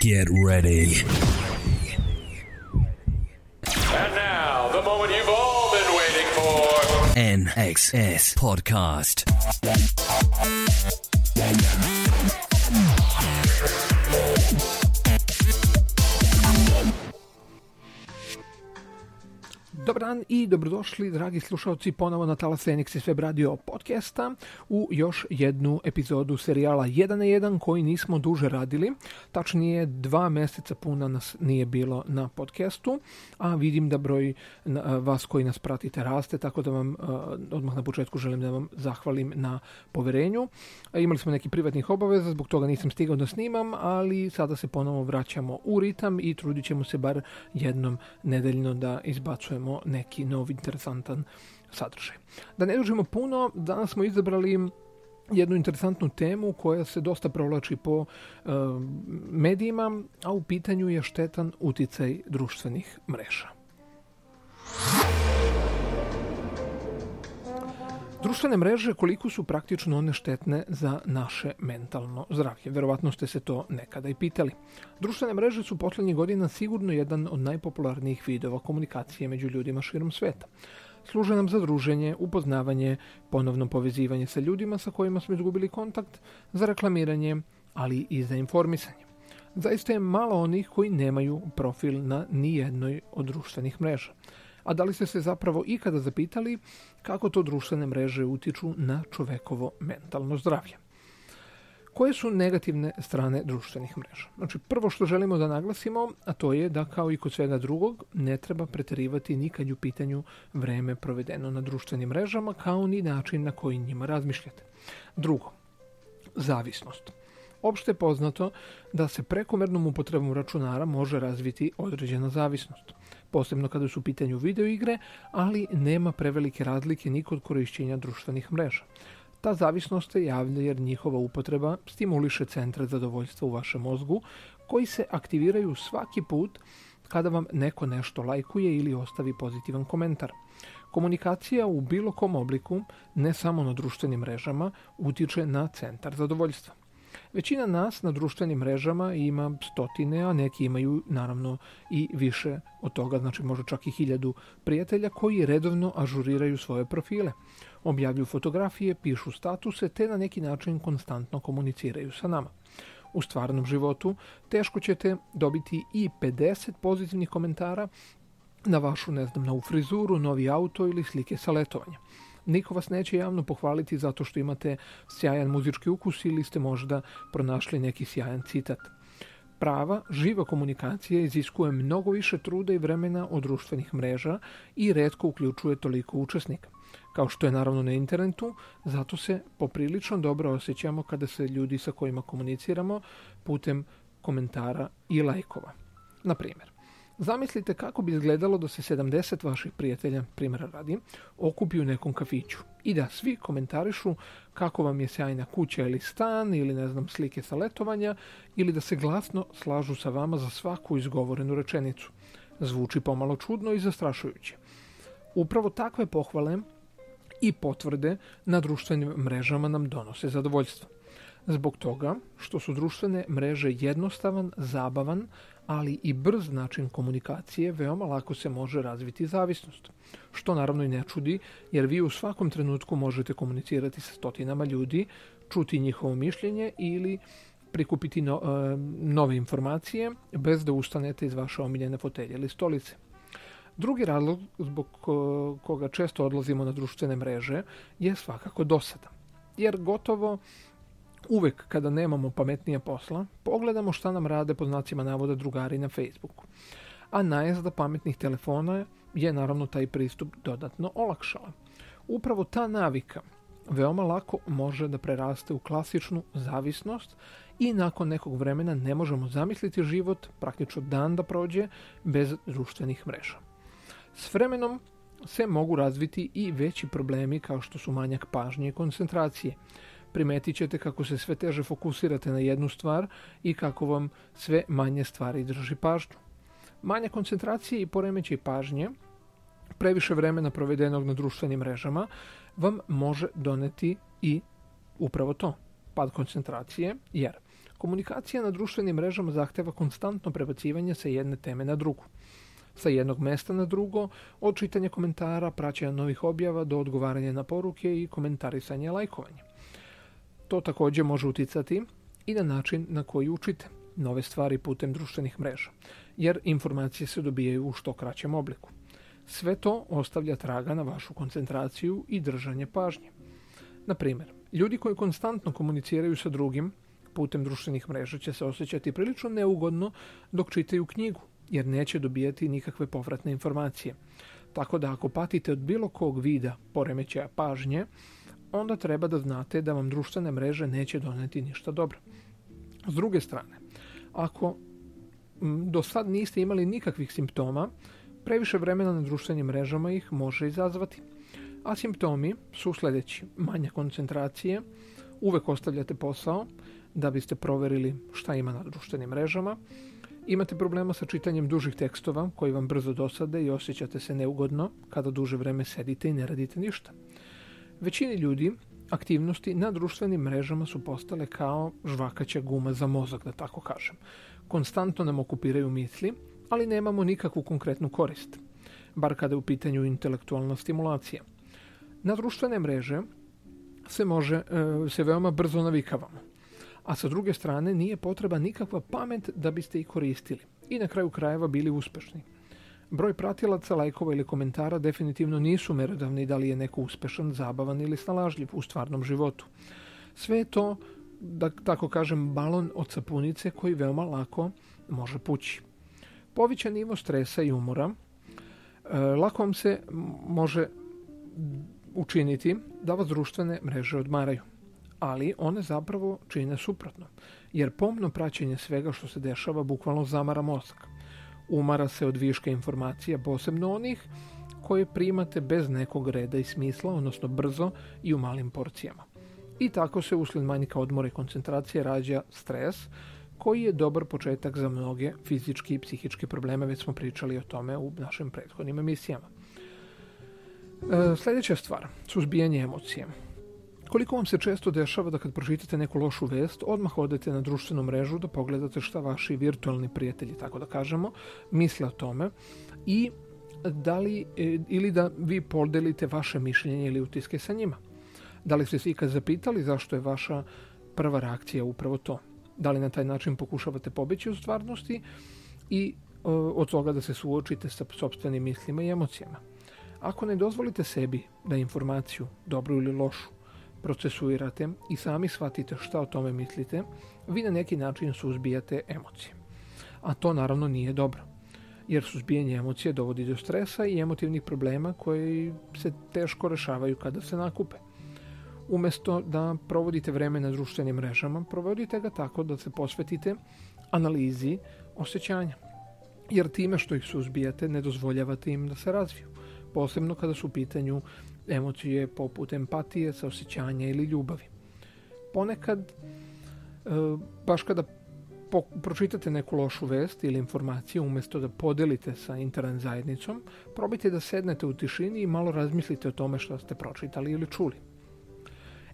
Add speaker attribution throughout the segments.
Speaker 1: Get ready.
Speaker 2: And now, the moment you've all been waiting for.
Speaker 1: NXS Podcast.
Speaker 3: Dan i dobrodošli, dragi slušalci, ponovo na Talas Fenix Web Radio podcasta u još jednu epizodu serijala 1 na 1 koji nismo duže radili. Tačnije, dva mjeseca puna nas nije bilo na podcastu, a vidim da broj vas koji nas pratite raste, tako da vam odmah na početku želim da vam zahvalim na poverenju. Imali smo neki privatnih obaveza, zbog toga nisam stigao da snimam, ali sada se ponovo vraćamo u ritam i trudit ćemo se bar jednom nedeljno da izbacujemo neki nov interesantan sadržaj. Da ne dužimo puno, danas smo izabrali jednu interesantnu temu koja se dosta provlači po e, medijima, a u pitanju je štetan uticaj društvenih mreža. Društvene mreže koliko su praktično one štetne za naše mentalno zdravlje? Verovatno ste se to nekada i pitali. Društvene mreže su posljednjih godina sigurno jedan od najpopularnijih vidova komunikacije među ljudima širom sveta. Služe nam za druženje, upoznavanje, ponovno povezivanje sa ljudima sa kojima smo izgubili kontakt, za reklamiranje, ali i za informisanje. Zaista je malo onih koji nemaju profil na nijednoj od društvenih mreža. A da li ste se zapravo ikada zapitali kako to društvene mreže utiču na čovekovo mentalno zdravlje? Koje su negativne strane društvenih mreža? Znači, prvo što želimo da naglasimo, a to je da kao i kod svega drugog, ne treba preterivati nikad u pitanju vreme provedeno na društvenim mrežama, kao ni način na koji njima razmišljate. Drugo, zavisnost. Opšte poznato da se prekomernom upotrebom računara može razviti određena zavisnost posebno kada su u pitanju videoigre, ali nema prevelike razlike ni kod korišćenja društvenih mreža. Ta zavisnost se javlja jer njihova upotreba stimuliše centre zadovoljstva u vašem mozgu, koji se aktiviraju svaki put kada vam neko nešto lajkuje ili ostavi pozitivan komentar. Komunikacija u bilo kom obliku, ne samo na društvenim mrežama, utiče na centar zadovoljstva. Većina nas na društvenim mrežama ima stotine, a neki imaju naravno i više od toga, znači možda čak i hiljadu prijatelja koji redovno ažuriraju svoje profile. Objavljuju fotografije, pišu statuse te na neki način konstantno komuniciraju sa nama. U stvarnom životu teško ćete dobiti i 50 pozitivnih komentara na vašu, ne znam, novu frizuru, novi auto ili slike sa letovanja. Niko vas neće javno pohvaliti zato što imate sjajan muzički ukus ili ste možda pronašli neki sjajan citat. Prava, živa komunikacija iziskuje mnogo više truda i vremena od društvenih mreža i redko uključuje toliko učesnika. Kao što je naravno na internetu, zato se poprilično dobro osjećamo kada se ljudi sa kojima komuniciramo putem komentara i lajkova. Na primjer, Zamislite kako bi izgledalo da se 70 vaših prijatelja, primjera radi, okupi u nekom kafiću i da svi komentarišu kako vam je sjajna kuća ili stan ili ne znam slike sa letovanja ili da se glasno slažu sa vama za svaku izgovorenu rečenicu. Zvuči pomalo čudno i zastrašujuće. Upravo takve pohvale i potvrde na društvenim mrežama nam donose zadovoljstvo. Zbog toga što su društvene mreže jednostavan, zabavan, ali i brz način komunikacije, veoma lako se može razviti zavisnost. Što naravno i ne čudi, jer vi u svakom trenutku možete komunicirati sa stotinama ljudi, čuti njihovo mišljenje ili prikupiti no, e, nove informacije bez da ustanete iz vaše omiljene fotelje ili stolice. Drugi razlog zbog koga često odlazimo na društvene mreže je svakako dosada. Jer gotovo Uvek kada nemamo pametnije posla, pogledamo šta nam rade pod znacima navoda drugari na Facebooku. A najezda pametnih telefona je naravno taj pristup dodatno olakšala. Upravo ta navika veoma lako može da preraste u klasičnu zavisnost i nakon nekog vremena ne možemo zamisliti život, praktično dan da prođe, bez društvenih mreža. S vremenom se mogu razviti i veći problemi kao što su manjak pažnje i koncentracije primetit ćete kako se sve teže fokusirate na jednu stvar i kako vam sve manje stvari drži pažnju. Manja koncentracije i poremećaj pažnje, previše vremena provedenog na društvenim mrežama, vam može doneti i upravo to, pad koncentracije, jer Komunikacija na društvenim mrežama zahteva konstantno prebacivanje sa jedne teme na drugu. Sa jednog mesta na drugo, od čitanja komentara, praćenja novih objava do odgovaranja na poruke i komentarisanja i lajkovanja. To također može uticati i na način na koji učite nove stvari putem društvenih mreža, jer informacije se dobijaju u što kraćem obliku. Sve to ostavlja traga na vašu koncentraciju i držanje pažnje. Na primjer, ljudi koji konstantno komuniciraju sa drugim putem društvenih mreža će se osjećati prilično neugodno dok čitaju knjigu, jer neće dobijati nikakve povratne informacije. Tako da ako patite od bilo kog vida poremećaja pažnje, onda treba da znate da vam društvene mreže neće doneti ništa dobro. S druge strane, ako do sad niste imali nikakvih simptoma, previše vremena na društvenim mrežama ih može izazvati. A simptomi su sljedeći. Manja koncentracije, uvek ostavljate posao da biste proverili šta ima na društvenim mrežama, imate problema sa čitanjem dužih tekstova koji vam brzo dosade i osjećate se neugodno kada duže vreme sedite i ne radite ništa. Većini ljudi aktivnosti na društvenim mrežama su postale kao žvakaća guma za mozak, da tako kažem. Konstantno nam okupiraju misli, ali nemamo nikakvu konkretnu korist, bar kada je u pitanju intelektualna stimulacija. Na društvene mreže se može, e, se veoma brzo navikavamo, a sa druge strane nije potreba nikakva pamet da biste ih koristili i na kraju krajeva bili uspešni. Broj pratilaca, lajkova ili komentara definitivno nisu merodavni da li je neko uspešan, zabavan ili snalažljiv u stvarnom životu. Sve to, da tako kažem, balon od sapunice koji veoma lako može pući. Povićan nivo stresa i umora e, lako vam se može učiniti da vas društvene mreže odmaraju. Ali one zapravo čine suprotno, jer pomno praćenje svega što se dešava bukvalno zamara mozak umara se od viška informacija, posebno onih koje primate bez nekog reda i smisla, odnosno brzo i u malim porcijama. I tako se uslijed manjka odmora i koncentracije rađa stres, koji je dobar početak za mnoge fizički i psihičke probleme, već smo pričali o tome u našim prethodnim emisijama. E, sljedeća stvar, suzbijanje emocije. Koliko vam se često dešava da kad pročitate neku lošu vest, odmah odete na društvenu mrežu da pogledate šta vaši virtualni prijatelji, tako da kažemo, misle o tome i da li, e, ili da vi podelite vaše mišljenje ili utiske sa njima. Da li ste se ikad zapitali zašto je vaša prva reakcija upravo to? Da li na taj način pokušavate pobeći u stvarnosti i e, od toga da se suočite sa sobstvenim mislima i emocijama? Ako ne dozvolite sebi da informaciju, dobru ili lošu, procesuirate i sami shvatite šta o tome mislite, vi na neki način suzbijate emocije. A to naravno nije dobro, jer suzbijanje emocije dovodi do stresa i emotivnih problema koji se teško rešavaju kada se nakupe. Umjesto da provodite vreme na društvenim mrežama, provodite ga tako da se posvetite analizi osjećanja. Jer time što ih suzbijate ne dozvoljavate im da se razviju, posebno kada su u pitanju emocije poput empatije, saosjećanja ili ljubavi. Ponekad, e, baš kada pročitate neku lošu vest ili informaciju umjesto da podelite sa internet zajednicom, probajte da sednete u tišini i malo razmislite o tome što ste pročitali ili čuli.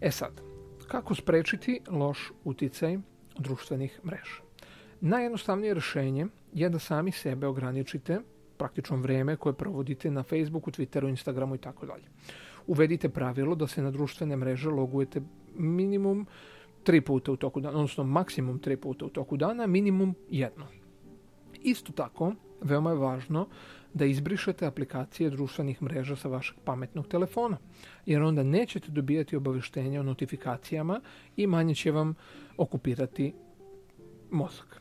Speaker 3: E sad, kako sprečiti loš uticaj društvenih mreža? Najjednostavnije rješenje je da sami sebe ograničite praktično vrijeme koje provodite na Facebooku, Twitteru, Instagramu i tako dalje. Uvedite pravilo da se na društvene mreže logujete minimum tri puta u toku dana, odnosno maksimum tri puta u toku dana, minimum jedno. Isto tako, veoma je važno da izbrišete aplikacije društvenih mreža sa vašeg pametnog telefona, jer onda nećete dobijati obavještenja o notifikacijama i manje će vam okupirati mozak.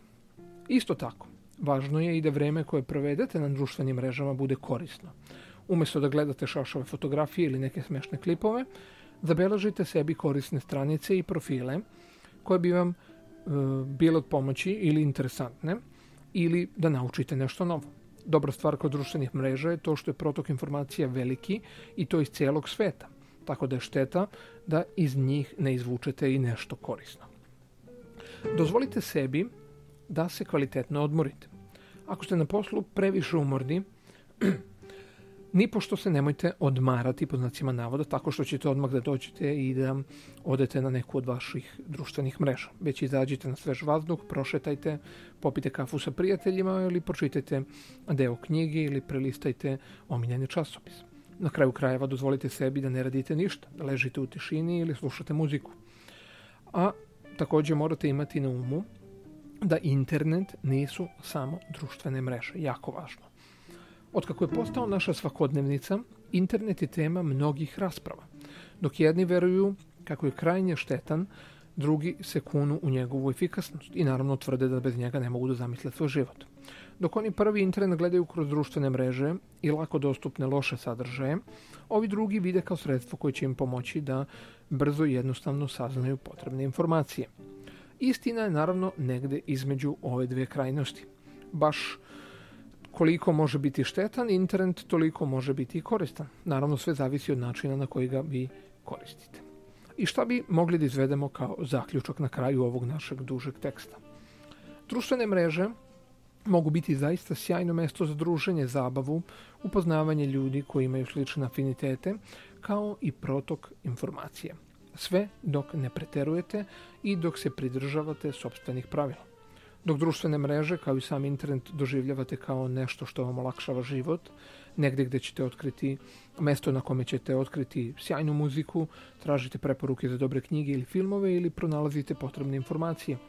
Speaker 3: Isto tako, Važno je i da vrijeme koje provedete na društvenim mrežama bude korisno. Umjesto da gledate šašove fotografije ili neke smešne klipove, zabeležite sebi korisne stranice i profile koje bi vam e, bile od pomoći ili interesantne ili da naučite nešto novo. Dobra stvar kod društvenih mreža je to što je protok informacija veliki i to iz cijelog sveta, tako da je šteta da iz njih ne izvučete i nešto korisno. Dozvolite sebi da se kvalitetno odmorite. Ako ste na poslu previše umorni, Nipošto se nemojte odmarati po znacima navoda tako što ćete odmah da dođete i da odete na neku od vaših društvenih mreža. Već izađite na svež vazduh, prošetajte, popite kafu sa prijateljima ili pročitajte deo knjige ili prelistajte omiljeni časopis. Na kraju krajeva dozvolite sebi da ne radite ništa, da ležite u tišini ili slušate muziku. A takođe morate imati na umu da internet nisu samo društvene mreže, jako važno. Otkako je postao naša svakodnevnica, internet je tema mnogih rasprava. Dok jedni veruju kako je krajnje štetan, drugi se kunu u njegovu efikasnost i naravno tvrde da bez njega ne mogu da zamisle svoj život. Dok oni prvi internet gledaju kroz društvene mreže i lako dostupne loše sadržaje, ovi drugi vide kao sredstvo koje će im pomoći da brzo i jednostavno saznaju potrebne informacije. Istina je naravno negde između ove dve krajnosti. Baš koliko može biti štetan internet, toliko može biti i koristan. Naravno, sve zavisi od načina na koji ga vi koristite. I šta bi mogli da izvedemo kao zaključak na kraju ovog našeg dužeg teksta? Društvene mreže mogu biti zaista sjajno mesto za druženje, zabavu, upoznavanje ljudi koji imaju slične afinitete, kao i protok informacije. Sve dok ne preterujete i dok se pridržavate sobstvenih pravila. Dok društvene mreže, kao i sam internet, doživljavate kao nešto što vam olakšava život, negde gde ćete otkriti mesto na kome ćete otkriti sjajnu muziku, tražite preporuke za dobre knjige ili filmove ili pronalazite potrebne informacije –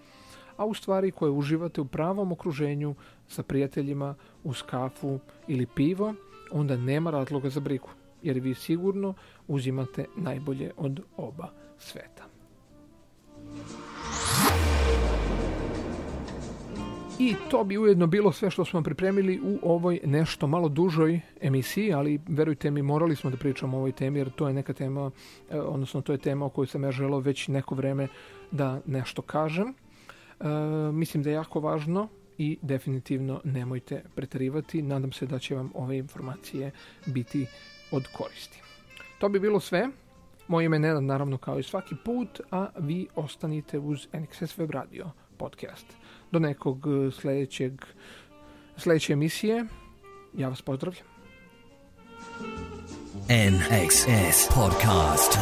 Speaker 3: a u stvari koje uživate u pravom okruženju sa prijateljima uz kafu ili pivo, onda nema razloga za brigu, jer vi sigurno uzimate najbolje od oba sveta. I to bi ujedno bilo sve što smo pripremili u ovoj nešto malo dužoj emisiji, ali verujte mi, morali smo da pričamo o ovoj temi, jer to je neka tema, e, odnosno to je tema o kojoj sam ja želeo već neko vreme da nešto kažem. E, mislim da je jako važno i definitivno nemojte pretarivati. Nadam se da će vam ove informacije biti od koristi. To bi bilo sve. Moje ime je Nenad, naravno kao i svaki put, a vi ostanite uz NXS Web Radio podcast. Do nekog sledećeg, sledeće emisije. Ja vas pozdravljam.
Speaker 1: NXS Podcast.